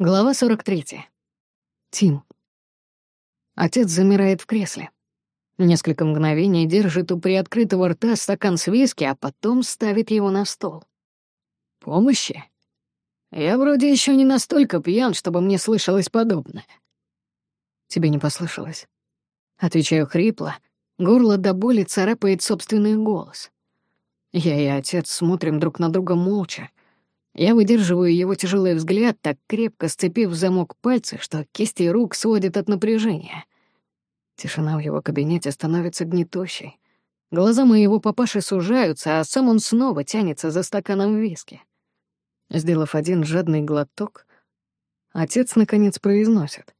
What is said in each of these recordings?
Глава 43. Тим. Отец замирает в кресле. Несколько мгновений держит у приоткрытого рта стакан с виски, а потом ставит его на стол. «Помощи? Я вроде еще не настолько пьян, чтобы мне слышалось подобное». «Тебе не послышалось?» Отвечаю хрипло, горло до боли царапает собственный голос. Я и отец смотрим друг на друга молча, я выдерживаю его тяжелый взгляд, так крепко сцепив замок пальцы, что кисти рук сводит от напряжения. Тишина в его кабинете становится гнетущей. Глаза моего папаши сужаются, а сам он снова тянется за стаканом виски. Сделав один жадный глоток, отец наконец произносит.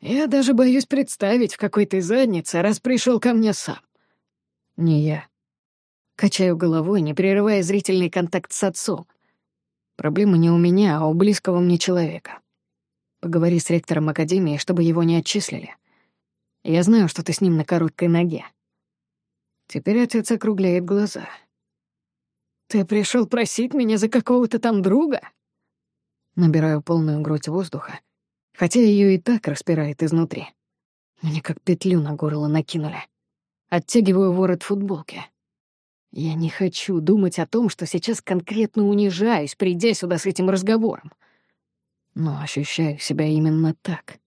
«Я даже боюсь представить, в какой ты заднице, раз пришел ко мне сам». «Не я». Качаю головой, не прерывая зрительный контакт с отцом. Проблема не у меня, а у близкого мне человека. Поговори с ректором Академии, чтобы его не отчислили. Я знаю, что ты с ним на короткой ноге. Теперь отец округляет глаза. Ты пришел просить меня за какого-то там друга? Набираю полную грудь воздуха, хотя ее и так распирает изнутри. Мне как петлю на горло накинули. Оттягиваю ворот футболки. Я не хочу думать о том, что сейчас конкретно унижаюсь, придя сюда с этим разговором. Но ощущаю себя именно так.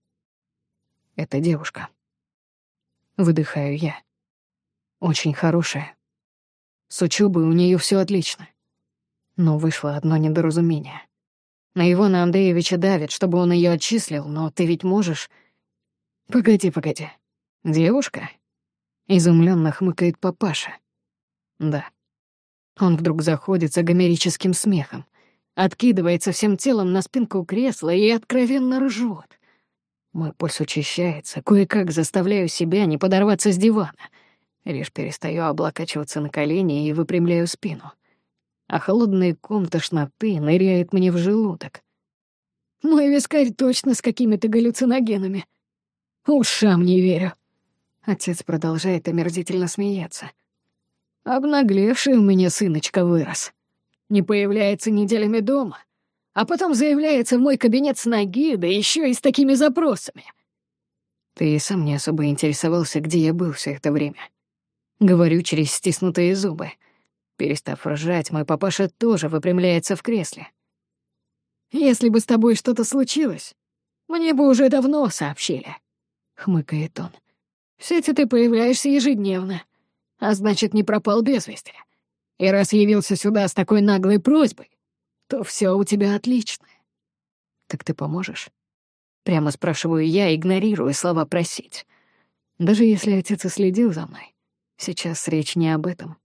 Это девушка. Выдыхаю я. Очень хорошая. С учебой у нее все отлично. Но вышло одно недоразумение. На Ивана Андреевича давит, чтобы он ее отчислил, но ты ведь можешь... Погоди, погоди. Девушка? Изумленно хмыкает папаша. Да. Он вдруг заходится гомерическим смехом, откидывается всем телом на спинку кресла и откровенно ржет. Мой пульс учащается, кое-как заставляю себя не подорваться с дивана. Лишь перестаю облокачиваться на колени и выпрямляю спину. А холодный ком тошноты ныряет мне в желудок. Мой вискарь точно с какими-то галлюциногенами. Ушам не верю. Отец продолжает омерзительно смеяться. Обнаглевший у меня сыночка вырос. Не появляется неделями дома, а потом заявляется в мой кабинет с ноги, да еще и с такими запросами. Ты сам не особо интересовался, где я был все это время. Говорю через стиснутые зубы. Перестав ржать, мой папаша тоже выпрямляется в кресле. «Если бы с тобой что-то случилось, мне бы уже давно сообщили», — хмыкает он. «В сети ты появляешься ежедневно а значит, не пропал без вести. И раз явился сюда с такой наглой просьбой, то все у тебя отлично. Так ты поможешь? Прямо спрашиваю я, игнорируя слова «просить». Даже если отец и следил за мной, сейчас речь не об этом.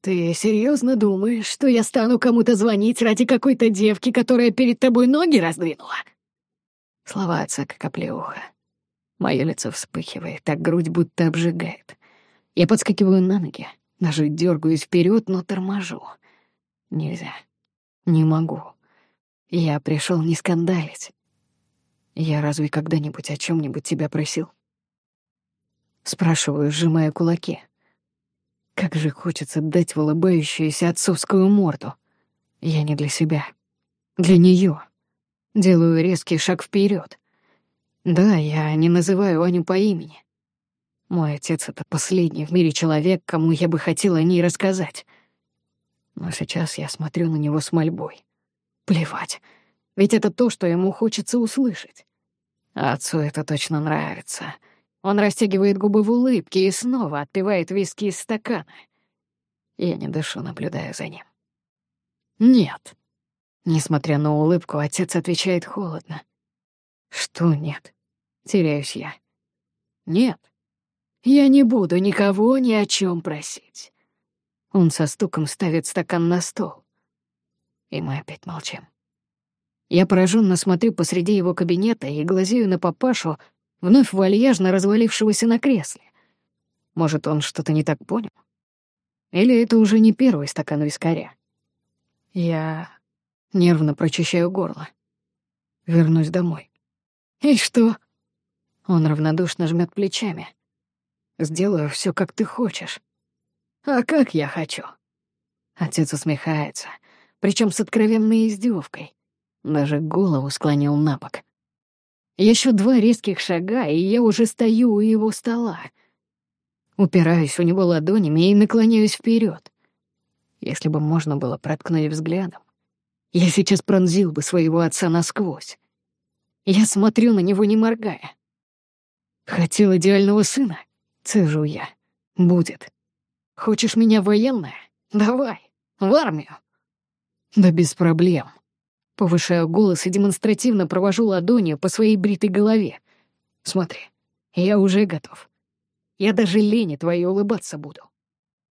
Ты серьезно думаешь, что я стану кому-то звонить ради какой-то девки, которая перед тобой ноги раздвинула? Слова отца как оплеуха. Мое лицо вспыхивает, так грудь будто обжигает. Я подскакиваю на ноги, даже дергаюсь вперед, но торможу. Нельзя. Не могу. Я пришел не скандалить. Я разве когда-нибудь о чем нибудь тебя просил? Спрашиваю, сжимая кулаки. Как же хочется дать в улыбающуюся отцовскую морду. Я не для себя. Для нее. Делаю резкий шаг вперед. Да, я не называю Аню по имени. Мой отец — это последний в мире человек, кому я бы хотела о ней рассказать. Но сейчас я смотрю на него с мольбой. Плевать, ведь это то, что ему хочется услышать. А отцу это точно нравится. Он растягивает губы в улыбке и снова отпивает виски из стакана. Я не дышу, наблюдая за ним. «Нет». Несмотря на улыбку, отец отвечает холодно. «Что нет?» Теряюсь я. «Нет». Я не буду никого ни о чем просить. Он со стуком ставит стакан на стол. И мы опять молчим. Я пораженно смотрю посреди его кабинета и глазею на папашу, вновь вальяжно развалившегося на кресле. Может, он что-то не так понял? Или это уже не первый стакан вискаря? Я нервно прочищаю горло. Вернусь домой. И что? Он равнодушно жмет плечами. Сделаю все, как ты хочешь. А как я хочу? Отец усмехается, причем с откровенной издевкой. Даже голову склонил на бок. Еще два резких шага, и я уже стою у его стола. Упираюсь у него ладонями и наклоняюсь вперед. Если бы можно было проткнуть взглядом, я сейчас пронзил бы своего отца насквозь. Я смотрю на него, не моргая. Хотел идеального сына? Цежу я. Будет. Хочешь меня военная? Давай, в армию. Да без проблем. Повышаю голос и демонстративно провожу ладонью по своей бритой голове. Смотри, я уже готов. Я даже Лене твоей улыбаться буду.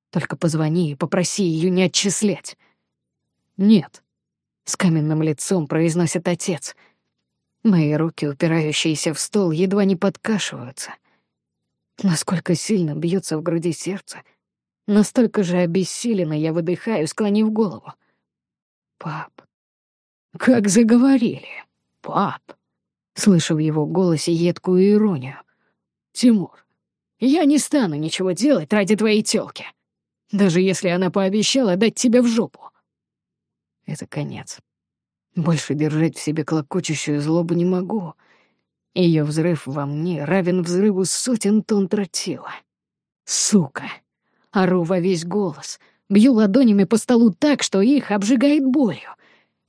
Только позвони и попроси ее не отчислять. Нет. С каменным лицом произносит отец. Мои руки, упирающиеся в стол, едва не подкашиваются. Насколько сильно бьется в груди сердце, настолько же обессиленно я выдыхаю, склонив голову. Пап, как заговорили. Пап. Слышу в его голосе едкую иронию. Тимур, я не стану ничего делать ради твоей тёлки. Даже если она пообещала дать тебя в жопу. Это конец. Больше держать в себе клокочущую злобу не могу. Ее взрыв во мне равен взрыву сотен тонн тротила. Сука! Ору во весь голос. Бью ладонями по столу так, что их обжигает болью.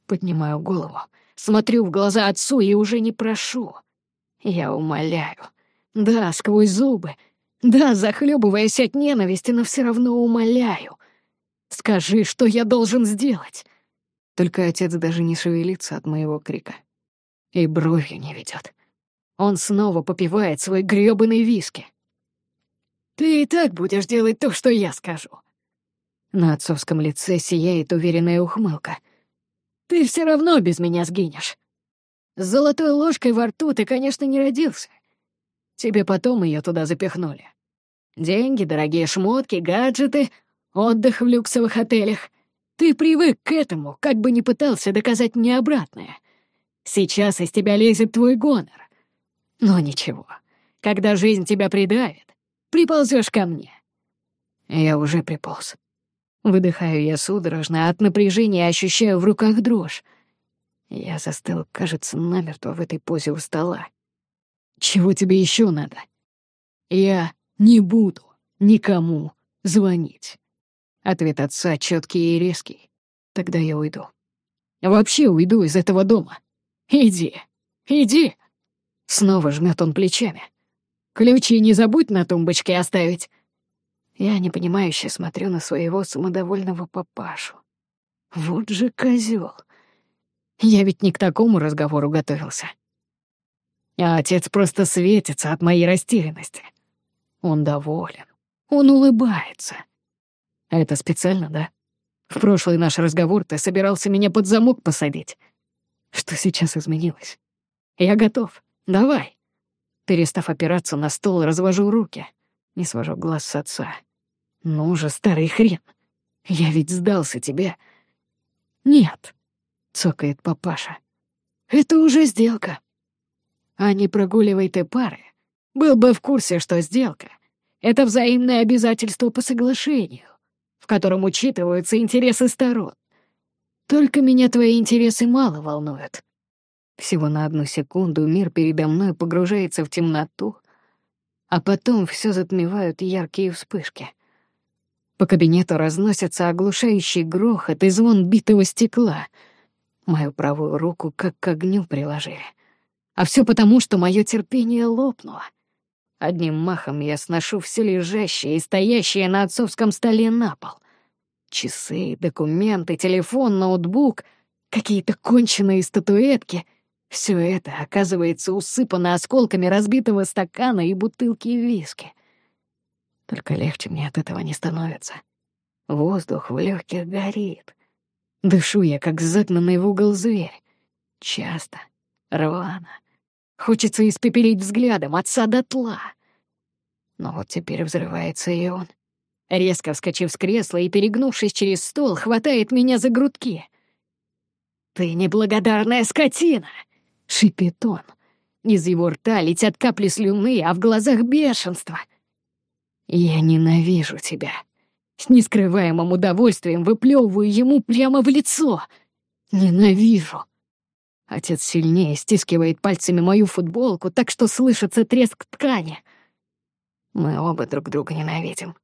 Поднимаю голову, смотрю в глаза отцу и уже не прошу. Я умоляю. Да, сквозь зубы. Да, захлебываясь от ненависти, но все равно умоляю. Скажи, что я должен сделать. Только отец даже не шевелится от моего крика. И бровью не ведет. Он снова попивает свой грёбаный виски. «Ты и так будешь делать то, что я скажу». На отцовском лице сияет уверенная ухмылка. Ты все равно без меня сгинешь. С золотой ложкой во рту ты, конечно, не родился. Тебе потом ее туда запихнули. Деньги, дорогие шмотки, гаджеты, отдых в люксовых отелях. Ты привык к этому, как бы не пытался доказать мне обратное. Сейчас из тебя лезет твой гонор. Но ничего, когда жизнь тебя придавит, приползешь ко мне. Я уже приполз. Выдыхаю я судорожно, от напряжения ощущаю в руках дрожь. Я застыл, кажется, намертво в этой позе у стола. Чего тебе еще надо? Я не буду никому звонить. Ответ отца четкий и резкий. Тогда я уйду. Вообще уйду из этого дома. Иди, иди. Снова жмет он плечами. Ключи не забудь на тумбочке оставить. Я непонимающе смотрю на своего самодовольного папашу. Вот же козел. Я ведь не к такому разговору готовился. А отец просто светится от моей растерянности. Он доволен. Он улыбается. Это специально, да? В прошлый наш разговор ты собирался меня под замок посадить. Что сейчас изменилось? Я готов. Давай. Перестав опираться на стол, развожу руки. Не свожу глаз с отца. «Ну же, старый хрен, я ведь сдался тебе». «Нет», — цокает папаша, — «это уже сделка». «А не прогуливай ты пары. Был бы в курсе, что сделка — это взаимное обязательство по соглашению, в котором учитываются интересы сторон. Только меня твои интересы мало волнуют». Всего на одну секунду мир передо мной погружается в темноту, а потом все затмевают яркие вспышки. По кабинету разносится оглушающий грохот и звон битого стекла. Мою правую руку как к огню приложили. А все потому, что мое терпение лопнуло. Одним махом я сношу все лежащее и стоящее на отцовском столе на пол. Часы, документы, телефон, ноутбук, какие-то конченые статуэтки — все это оказывается усыпано осколками разбитого стакана и бутылки виски. Только легче мне от этого не становится. Воздух в легких горит. Дышу я, как загнанный в угол зверь. Часто, рвано. Хочется испепелить взглядом отца дотла. Но вот теперь взрывается и он. Резко вскочив с кресла и перегнувшись через стол, хватает меня за грудки. «Ты неблагодарная скотина!» — шипит он. Из его рта летят капли слюны, а в глазах бешенство — «Я ненавижу тебя». С нескрываемым удовольствием выплёвываю ему прямо в лицо. «Ненавижу». Отец сильнее стискивает пальцами мою футболку, так что слышится треск ткани. Мы оба друг друга ненавидим.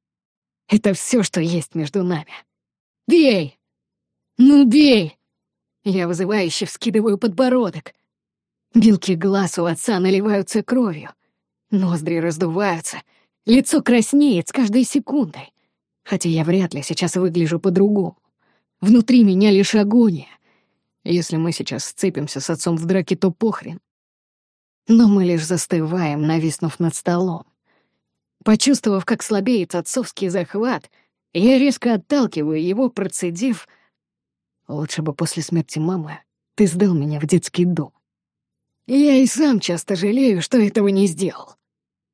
Это все, что есть между нами. «Бей! Ну, бей!» Я вызывающе вскидываю подбородок. Белки глаз у отца наливаются кровью. Ноздри раздуваются. Лицо краснеет с каждой секундой. Хотя я вряд ли сейчас выгляжу по-другому. Внутри меня лишь агония. Если мы сейчас сцепимся с отцом в драке, то похрен. Но мы лишь застываем, нависнув над столом. Почувствовав, как слабеет отцовский захват, я резко отталкиваю его, процедив «Лучше бы после смерти мамы ты сдал меня в детский дом». Я и сам часто жалею, что этого не сделал.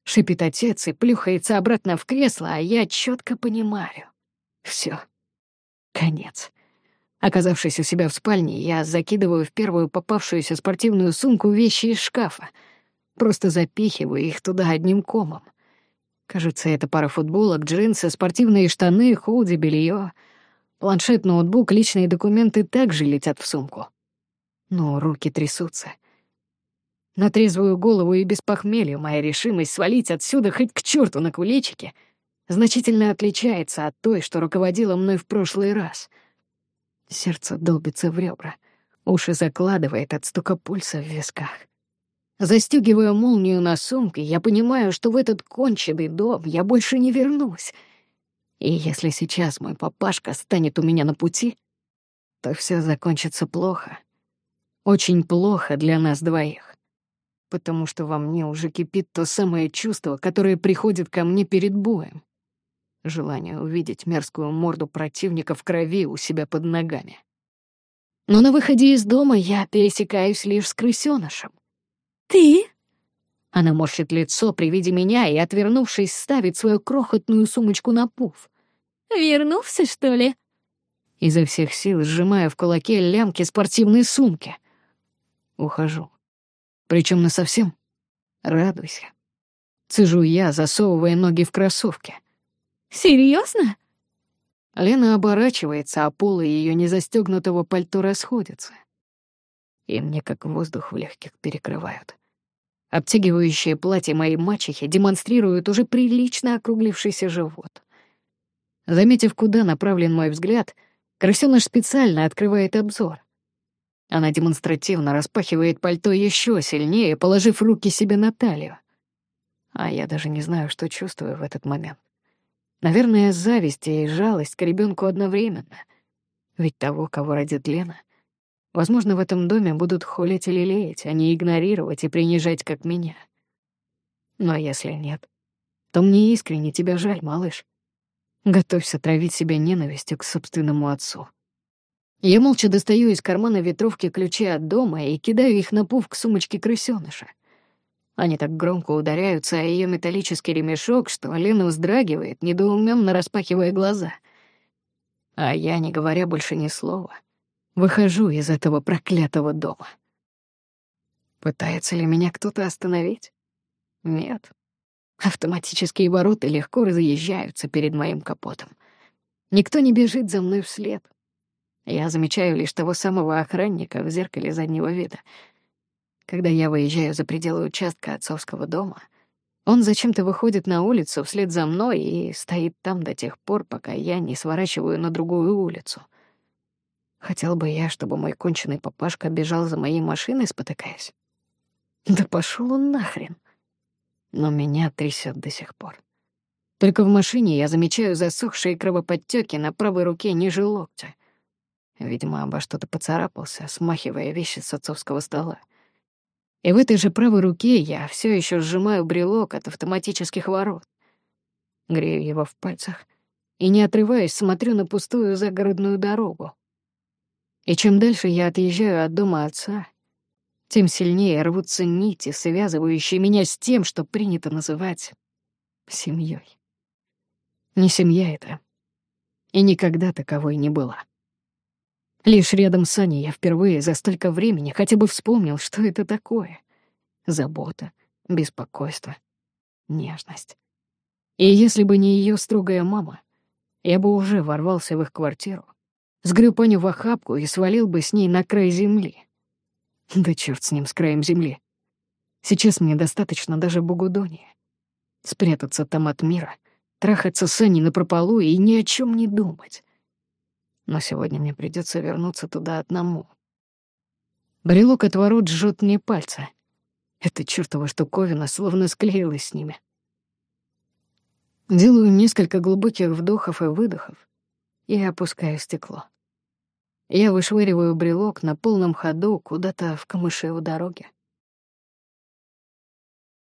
Шипит отец и плюхается обратно в кресло, а я четко понимаю. Все. Конец. Оказавшись у себя в спальне, я закидываю в первую попавшуюся спортивную сумку вещи из шкафа. Просто запихиваю их туда одним комом. Кажется, это пара футболок, джинсы, спортивные штаны, худи, белье. Планшет, ноутбук, личные документы также летят в сумку. Но руки трясутся. На трезвую голову и без похмелья моя решимость свалить отсюда хоть к черту на куличики значительно отличается от той, что руководила мной в прошлый раз — Сердце долбится в ребра. Уши закладывает от стука пульса в висках. Застегивая молнию на сумке, я понимаю, что в этот конченый дом я больше не вернусь. И если сейчас мой папашка станет у меня на пути, то все закончится плохо. Очень плохо для нас двоих. Потому что во мне уже кипит то самое чувство, которое приходит ко мне перед боем. Желание увидеть мерзкую морду противника в крови у себя под ногами. Но на выходе из дома я пересекаюсь лишь с крысёнышем. «Ты?» Она морщит лицо при виде меня и, отвернувшись, ставит свою крохотную сумочку на пуф. «Вернулся, что ли?» Изо всех сил сжимая в кулаке лямки спортивной сумки. Ухожу. Причем насовсем. Радуйся. Цежу я, засовывая ноги в кроссовки. Серьезно? Лена оборачивается, а полы ее незастегнутого пальто расходятся. И мне как воздух в легких перекрывают. Обтягивающее платье моей мачехи демонстрирует уже прилично округлившийся живот. Заметив, куда направлен мой взгляд, крысёныш специально открывает обзор. Она демонстративно распахивает пальто еще сильнее, положив руки себе на талию. А я даже не знаю, что чувствую в этот момент. Наверное, зависть и жалость к ребенку одновременно. Ведь того, кого родит Лена, возможно, в этом доме будут холить или лелеять, а не игнорировать и принижать, как меня. Но если нет, то мне искренне тебя жаль, малыш. Готовься травить себя ненавистью к собственному отцу. Я молча достаю из кармана ветровки ключи от дома и кидаю их на пуф к сумочке крысёныша. Они так громко ударяются о ее металлический ремешок, что Лена вздрагивает, недоуменно распахивая глаза. А я, не говоря больше ни слова, выхожу из этого проклятого дома. Пытается ли меня кто-то остановить? Нет. Автоматические ворота легко разъезжаются перед моим капотом. Никто не бежит за мной вслед. Я замечаю лишь того самого охранника в зеркале заднего вида — когда я выезжаю за пределы участка отцовского дома, он зачем-то выходит на улицу вслед за мной и стоит там до тех пор, пока я не сворачиваю на другую улицу. Хотел бы я, чтобы мой конченый папашка бежал за моей машиной, спотыкаясь. Да пошел он нахрен. Но меня трясет до сих пор. Только в машине я замечаю засохшие кровоподтеки на правой руке ниже локтя. Видимо, обо что-то поцарапался, смахивая вещи с отцовского стола. И в этой же правой руке я все еще сжимаю брелок от автоматических ворот. Грею его в пальцах и, не отрываясь, смотрю на пустую загородную дорогу. И чем дальше я отъезжаю от дома отца, тем сильнее рвутся нити, связывающие меня с тем, что принято называть семьей. Не семья это, и никогда таковой не была. Лишь рядом с Аней я впервые за столько времени хотя бы вспомнил, что это такое. Забота, беспокойство, нежность. И если бы не ее строгая мама, я бы уже ворвался в их квартиру, сгреб Аню в охапку и свалил бы с ней на край земли. Да черт с ним, с краем земли. Сейчас мне достаточно даже Бугудония. Спрятаться там от мира, трахаться с Аней напропалу и ни о чем не думать. Но сегодня мне придется вернуться туда одному. Брелок от ворот жжет мне пальцы. Эта чертова штуковина словно склеилась с ними. Делаю несколько глубоких вдохов и выдохов и опускаю стекло. Я вышвыриваю брелок на полном ходу куда-то в камыше у дороги.